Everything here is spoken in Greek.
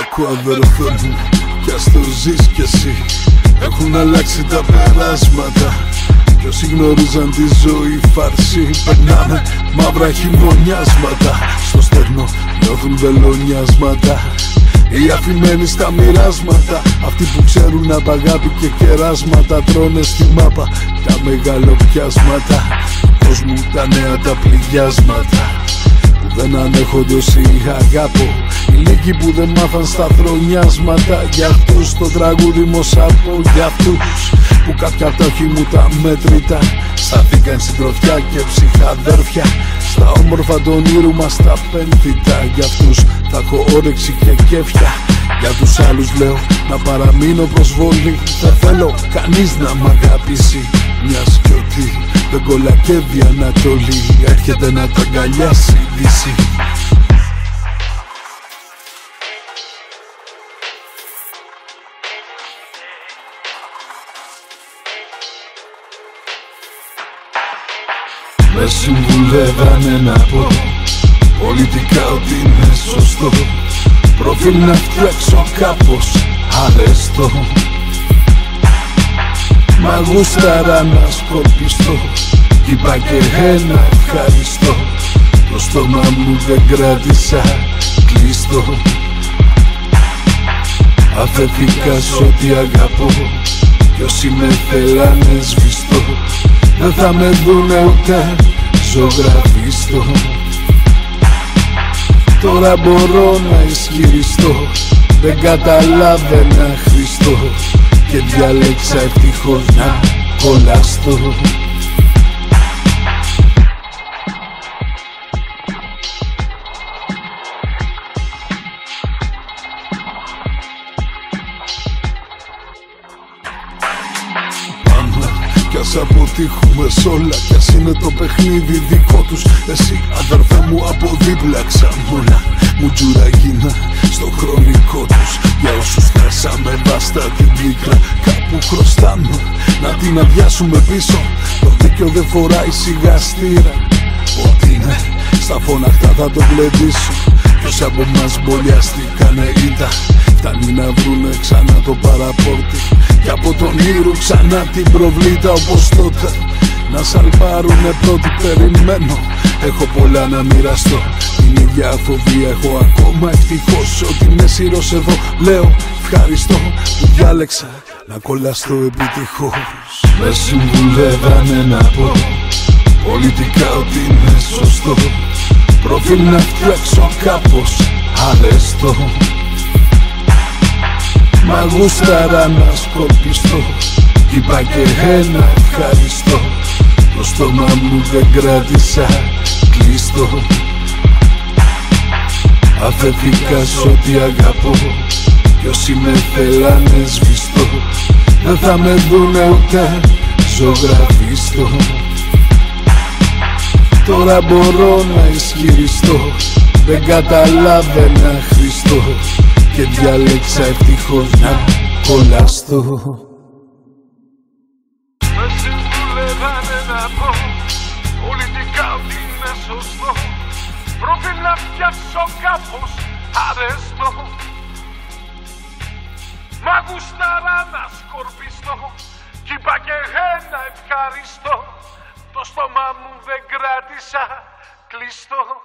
Άκου αδερφέ μου κι ας το ζεις κι εσύ. Έχουν αλλάξει τα περάσματα. Κι όσοι γνωρίζαν τη ζωή φάρση Περνάνε μαύρα χειμωνιάσματα. Στο στέρνο νιώθουν βελονιάσματα. Οι αφημένοι στα μοιράσματα. Αυτοί που ξέρουν από αγάπη και κεράσματα Τρώνε στη μάπα τα μεγαλοπιάσματα. Κόσμου τα νέα τα πληγιάσματα. Που δεν ανέχονται όσοι αγάπω Οι λίγοι που δεν μάθαν στα θρονιάσματα Για αυτούς το τραγούδι μου σαπώ Για αυτούς που κάποια τα μου τα μέτρητα Σταθήκαν συντροφιά και ψυχαδέρφια. Στα όμορφα των ήρου μας τα πένθητα Για αυτούς θα έχω όρεξη και κέφια για τους άλλους λέω να παραμείνω προσβολή. Δεν θέλω κανείς να μ' αγαπήσει Μιας κι ότι δεν κολακεύει Ανατολή. Έρχεται να τα αγκαλιάσει η Δύση. Με συμβουλεύανε να πω Πολιτικά ότι είναι σωστό Προφίλ να φτιάξω κάπως αρεστό Μα γούσταρα να σκορπιστώ. Κι είπα και ένα ευχαριστώ. Το στόμα μου δεν κράτησα κλειστό. Αφέθηκα σ' ό,τι αγαπώ. Κι όσοι με θέλανε σβηστώ. Δεν θα με δουνε ούτε ζωγραφιστώ Τώρα μπορώ να ισχυριστώ. Δεν καταλάβαινα Χριστός Και διάλεξα ευτυχώς να κολλαστώ. Κι ας αποτύχουμε σ' όλα. Κι ας είναι το παιχνίδι δικό τους. Εσύ αδερφέ μου από δίπλα ξαμόλα Μου τζουραγίνα στο χρονικό τους Για όσους θέσαμε βάστα την πίκρα Κάπου χρωστάμε να την αδειάσουμε πίσω. Το δίκιο δεν φοράει σιγαστήρα Ό,τι είναι στα φωναχτά θα το γλεντήσω. Ποιος από μας μπολιαστήκανε ήταν. Φτάνει να βρουνε ξανά το παραπόρτι. Κι από τον ήρου ξανά την προβλήτα όπως τότε. Να σαλπάρουνε πρώτη περιμένω Έχω πολλά να μοιραστώ. Την ίδια φοβία έχω ακόμα. Ευτυχώς Ότι με σύρος εδώ λέω ευχαριστώ Που διάλεξα να κολλαστώ επιτυχώς. Με συμβουλεύανε να πω Πολιτικά ότι είναι σωστό. Προφίλ να φτιάξω κάπως αρεστό Μα γούσταρα να σκορπιστώ. Κι είπα και ένα ευχαριστώ. Το στόμα μου δεν κράτησα κλειστό Αφέθηκα σ' ό,τι αγαπώ. Κι όσοι με θέλανε σβηστώ. Δεν θα με δουνε ούτε ζωγραφιστώ. Τώρα μπορώ να ισχυριστώ. Δεν καταλάβαινα Χριστό. Και διάλεξα ευτυχώς να κολλαστώ φτιάξω κάπως αρεστό Μα γουσταρά να σκορπιστώ Κι είπα και ένα ευχαριστώ. Το στόμα μου δεν κράτησα κλειστό